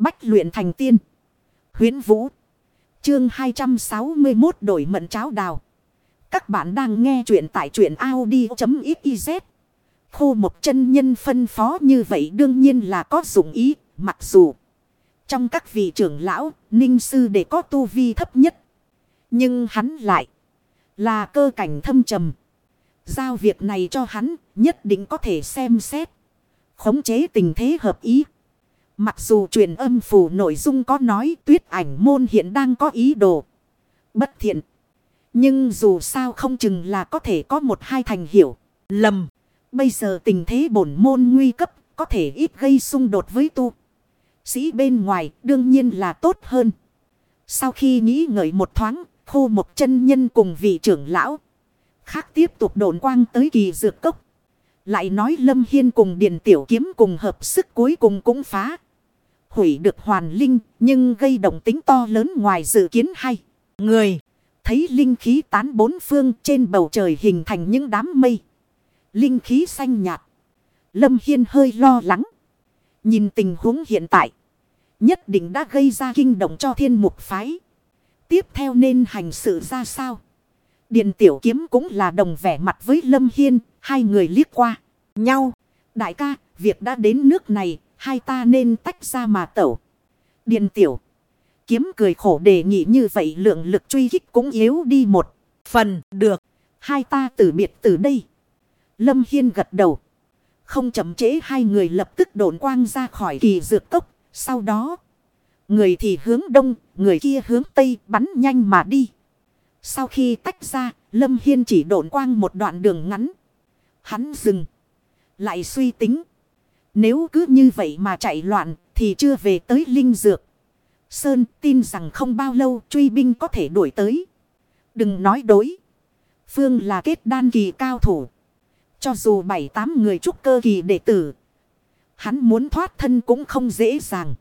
Bách luyện thành tiên. Huyến Vũ. Chương 261 đổi mận cháo đào. Các bạn đang nghe truyện tại truyện Audi.xyz. Khô một chân nhân phân phó như vậy đương nhiên là có dụng ý. Mặc dù trong các vị trưởng lão, ninh sư để có tu vi thấp nhất. Nhưng hắn lại là cơ cảnh thâm trầm. Giao việc này cho hắn nhất định có thể xem xét. Khống chế tình thế hợp ý. Mặc dù truyền âm phủ nội dung có nói tuyết ảnh môn hiện đang có ý đồ. Bất thiện. Nhưng dù sao không chừng là có thể có một hai thành hiểu. Lầm. Bây giờ tình thế bổn môn nguy cấp. Có thể ít gây xung đột với tu. Sĩ bên ngoài, đương nhiên là tốt hơn. Sau khi nghĩ ngợi một thoáng. Khô một chân nhân cùng vị trưởng lão. Khác tiếp tục đồn quang tới kỳ dược cốc. Lại nói Lâm Hiên cùng Điền Tiểu Kiếm cùng hợp sức cuối cùng cũng phá hủy được hoàn linh, nhưng gây động tính to lớn ngoài dự kiến hay. Người, thấy linh khí tán bốn phương trên bầu trời hình thành những đám mây. Linh khí xanh nhạt. Lâm Hiên hơi lo lắng. Nhìn tình huống hiện tại. Nhất định đã gây ra kinh động cho thiên mục phái. Tiếp theo nên hành sự ra sao? Điện tiểu kiếm cũng là đồng vẻ mặt với Lâm Hiên. Hai người liếc qua nhau. Đại ca, việc đã đến nước này hai ta nên tách ra mà tẩu. Điền tiểu. Kiếm cười khổ đề nghị như vậy lượng lực truy kích cũng yếu đi một phần được. Hai ta tử biệt từ đây. Lâm Hiên gật đầu. Không chậm trễ hai người lập tức độn quang ra khỏi kỳ dược cốc. Sau đó. Người thì hướng đông, người kia hướng tây bắn nhanh mà đi. Sau khi tách ra, Lâm Hiên chỉ độn quang một đoạn đường ngắn. Hắn dừng. Lại suy tính. Nếu cứ như vậy mà chạy loạn thì chưa về tới Linh Dược. Sơn tin rằng không bao lâu truy binh có thể đuổi tới. Đừng nói đối. Phương là kết đan kỳ cao thủ. Cho dù bảy tám người trúc cơ kỳ đệ tử. Hắn muốn thoát thân cũng không dễ dàng.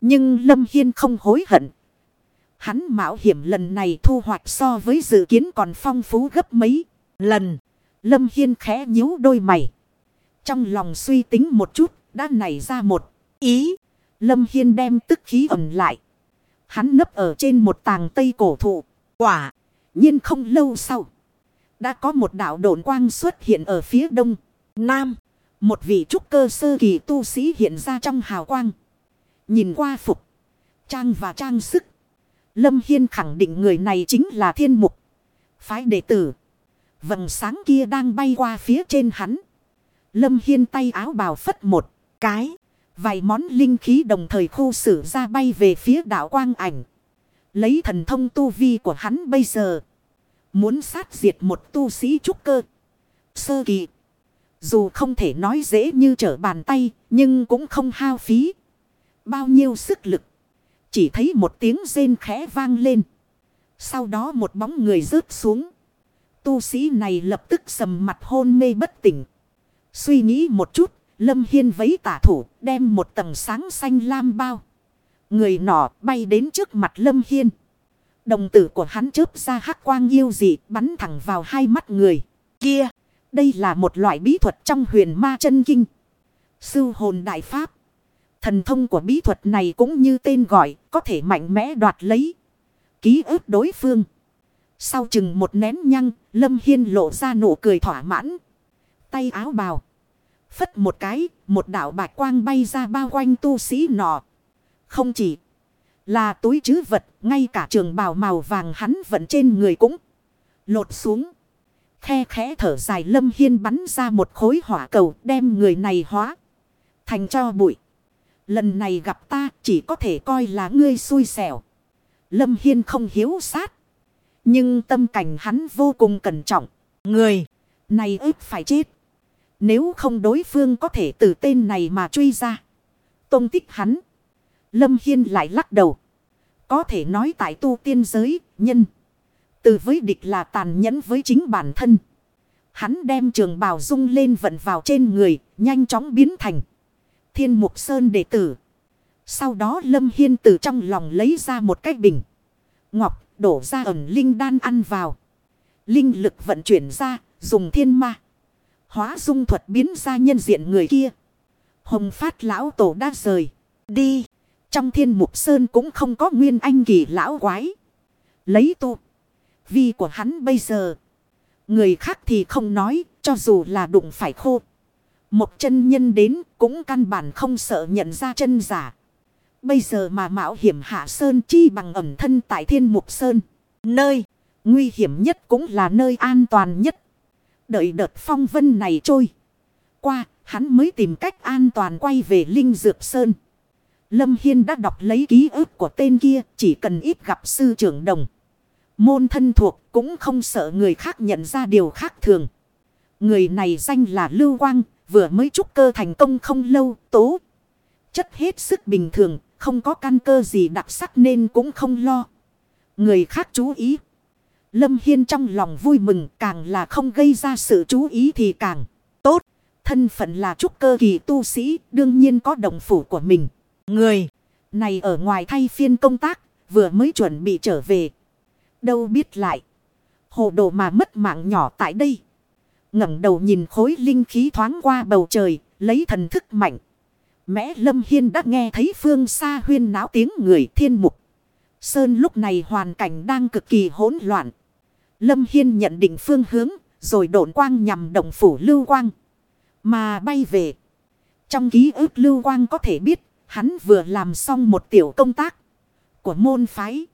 Nhưng Lâm Hiên không hối hận. Hắn mạo hiểm lần này thu hoạch so với dự kiến còn phong phú gấp mấy lần. Lâm Hiên khẽ nhíu đôi mày. Trong lòng suy tính một chút, đã nảy ra một ý. Lâm Hiên đem tức khí ẩn lại. Hắn nấp ở trên một tàng tây cổ thụ. Quả, nhiên không lâu sau. Đã có một đạo độn quang xuất hiện ở phía đông, nam. Một vị trúc cơ sơ kỳ tu sĩ hiện ra trong hào quang. Nhìn qua phục, trang và trang sức. Lâm Hiên khẳng định người này chính là thiên mục. Phái đệ tử. Vầng sáng kia đang bay qua phía trên hắn. Lâm Hiên tay áo bào phất một cái. Vài món linh khí đồng thời khu sử ra bay về phía đảo quang ảnh. Lấy thần thông tu vi của hắn bây giờ. Muốn sát diệt một tu sĩ trúc cơ. Sơ kỳ. Dù không thể nói dễ như trở bàn tay. Nhưng cũng không hao phí. Bao nhiêu sức lực. Chỉ thấy một tiếng rên khẽ vang lên. Sau đó một bóng người rớt xuống. Tu sĩ này lập tức sầm mặt hôn mê bất tỉnh. Suy nghĩ một chút, Lâm Hiên vấy tả thủ, đem một tầng sáng xanh lam bao. Người nọ bay đến trước mặt Lâm Hiên. Đồng tử của hắn chớp ra hắc quang yêu dị bắn thẳng vào hai mắt người. Kia, đây là một loại bí thuật trong huyền ma chân kinh. Sư hồn đại pháp. Thần thông của bí thuật này cũng như tên gọi, có thể mạnh mẽ đoạt lấy. Ký ức đối phương. Sau chừng một nén nhăng, Lâm Hiên lộ ra nụ cười thỏa mãn, tay áo bào. Phất một cái, một đạo bạch quang bay ra bao quanh tu sĩ nọ. Không chỉ là túi chứ vật, ngay cả trường bào màu vàng hắn vẫn trên người cũng lột xuống. Khe khẽ thở dài lâm hiên bắn ra một khối hỏa cầu đem người này hóa. Thành cho bụi. Lần này gặp ta chỉ có thể coi là ngươi xui xẻo. Lâm Hiên không hiếu sát. Nhưng tâm cảnh hắn vô cùng cẩn trọng. Người này ếp phải chết. Nếu không đối phương có thể từ tên này mà truy ra. Tông tích hắn. Lâm Hiên lại lắc đầu. Có thể nói tại tu tiên giới, nhân. Từ với địch là tàn nhẫn với chính bản thân. Hắn đem trường bào dung lên vận vào trên người, nhanh chóng biến thành. Thiên Mục Sơn đệ tử. Sau đó Lâm Hiên từ trong lòng lấy ra một cái bình. Ngọc đổ ra ẩn linh đan ăn vào. Linh lực vận chuyển ra, dùng thiên ma. Hóa dung thuật biến ra nhân diện người kia. Hồng phát lão tổ đã rời. Đi. Trong thiên mục sơn cũng không có nguyên anh kỳ lão quái. Lấy tu. Vi của hắn bây giờ. Người khác thì không nói, cho dù là đụng phải khô. Một chân nhân đến cũng căn bản không sợ nhận ra chân giả. Bây giờ mà mạo hiểm hạ sơn chi bằng ẩm thân tại thiên mục sơn. Nơi nguy hiểm nhất cũng là nơi an toàn nhất. Đợi đợt phong vân này trôi. Qua, hắn mới tìm cách an toàn quay về Linh Dược Sơn. Lâm Hiên đã đọc lấy ký ức của tên kia, chỉ cần ít gặp sư trưởng đồng. Môn thân thuộc cũng không sợ người khác nhận ra điều khác thường. Người này danh là Lưu Quang, vừa mới trúc cơ thành công không lâu, tố. Chất hết sức bình thường, không có căn cơ gì đặc sắc nên cũng không lo. Người khác chú ý. Lâm Hiên trong lòng vui mừng, càng là không gây ra sự chú ý thì càng tốt. Thân phận là trúc cơ kỳ tu sĩ, đương nhiên có đồng phủ của mình. Người này ở ngoài thay phiên công tác, vừa mới chuẩn bị trở về. Đâu biết lại. Hồ đồ mà mất mạng nhỏ tại đây. ngẩng đầu nhìn khối linh khí thoáng qua bầu trời, lấy thần thức mạnh. Mẽ Lâm Hiên đã nghe thấy phương xa huyên náo tiếng người thiên mục. Sơn lúc này hoàn cảnh đang cực kỳ hỗn loạn. Lâm Hiên nhận định phương hướng, rồi độn quang nhằm động phủ lưu quang. Mà bay về. Trong ký ức lưu quang có thể biết, hắn vừa làm xong một tiểu công tác của môn phái.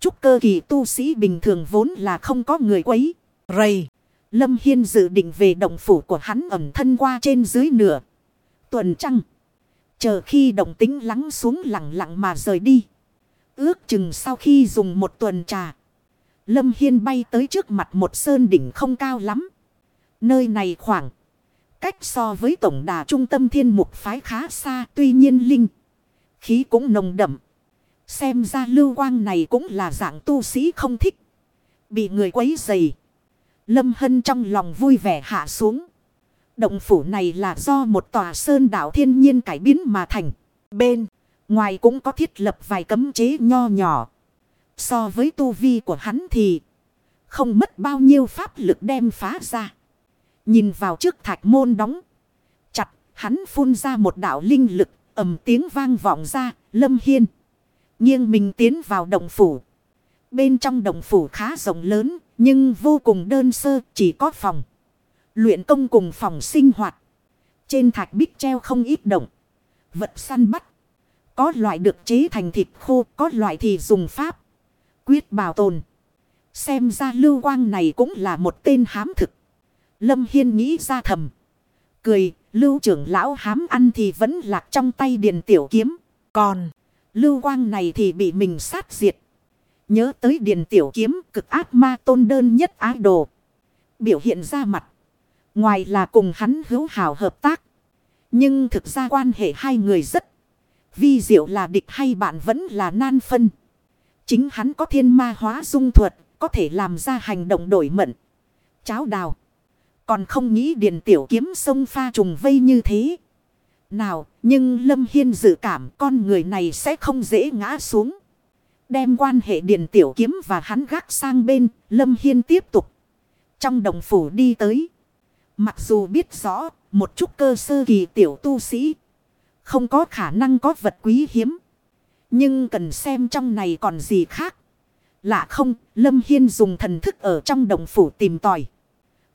Trúc cơ kỳ tu sĩ bình thường vốn là không có người quấy. Rầy. Lâm Hiên dự định về động phủ của hắn ẩm thân qua trên dưới nửa. Tuần trăng. Chờ khi động tính lắng xuống lặng lặng mà rời đi. Ước chừng sau khi dùng một tuần trà. Lâm Hiên bay tới trước mặt một sơn đỉnh không cao lắm. Nơi này khoảng. Cách so với tổng đà trung tâm thiên mục phái khá xa. Tuy nhiên linh. Khí cũng nồng đậm. Xem ra lưu quang này cũng là dạng tu sĩ không thích. Bị người quấy dày. Lâm Hân trong lòng vui vẻ hạ xuống. Động phủ này là do một tòa sơn đảo thiên nhiên cải biến mà thành. Bên ngoài cũng có thiết lập vài cấm chế nho nhỏ. So với tu vi của hắn thì không mất bao nhiêu pháp lực đem phá ra. Nhìn vào trước thạch môn đóng. Chặt, hắn phun ra một đạo linh lực, ầm tiếng vang vọng ra, lâm hiên. Nghiêng mình tiến vào đồng phủ. Bên trong đồng phủ khá rộng lớn, nhưng vô cùng đơn sơ, chỉ có phòng. Luyện công cùng phòng sinh hoạt. Trên thạch bích treo không ít động. Vật săn bắt. Có loại được chế thành thịt khô, có loại thì dùng pháp quyết bảo tồn. Xem ra lưu quang này cũng là một tên hám thực. Lâm Hiên nghĩ ra thầm. Cười, lưu trưởng lão hám ăn thì vẫn lạc trong tay điền tiểu kiếm. Còn, lưu quang này thì bị mình sát diệt. Nhớ tới điền tiểu kiếm cực ác ma tôn đơn nhất ái đồ. Biểu hiện ra mặt. Ngoài là cùng hắn hữu hảo hợp tác. Nhưng thực ra quan hệ hai người rất vi diệu là địch hay bạn vẫn là nan phân. Chính hắn có thiên ma hóa dung thuật, có thể làm ra hành động đổi mận. Cháo đào. Còn không nghĩ điền tiểu kiếm sông pha trùng vây như thế. Nào, nhưng Lâm Hiên dự cảm con người này sẽ không dễ ngã xuống. Đem quan hệ điền tiểu kiếm và hắn gác sang bên, Lâm Hiên tiếp tục. Trong đồng phủ đi tới. Mặc dù biết rõ, một chút cơ sơ kỳ tiểu tu sĩ. Không có khả năng có vật quý hiếm. Nhưng cần xem trong này còn gì khác. Lạ không, Lâm Hiên dùng thần thức ở trong đồng phủ tìm tòi.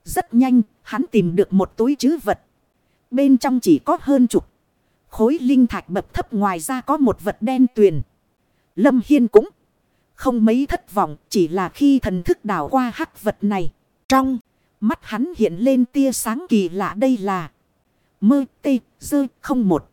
Rất nhanh, hắn tìm được một túi chứ vật. Bên trong chỉ có hơn chục. Khối linh thạch bập thấp ngoài ra có một vật đen tuyền. Lâm Hiên cũng không mấy thất vọng chỉ là khi thần thức đảo qua hắc vật này. Trong mắt hắn hiện lên tia sáng kỳ lạ đây là mơ tê dơ không một.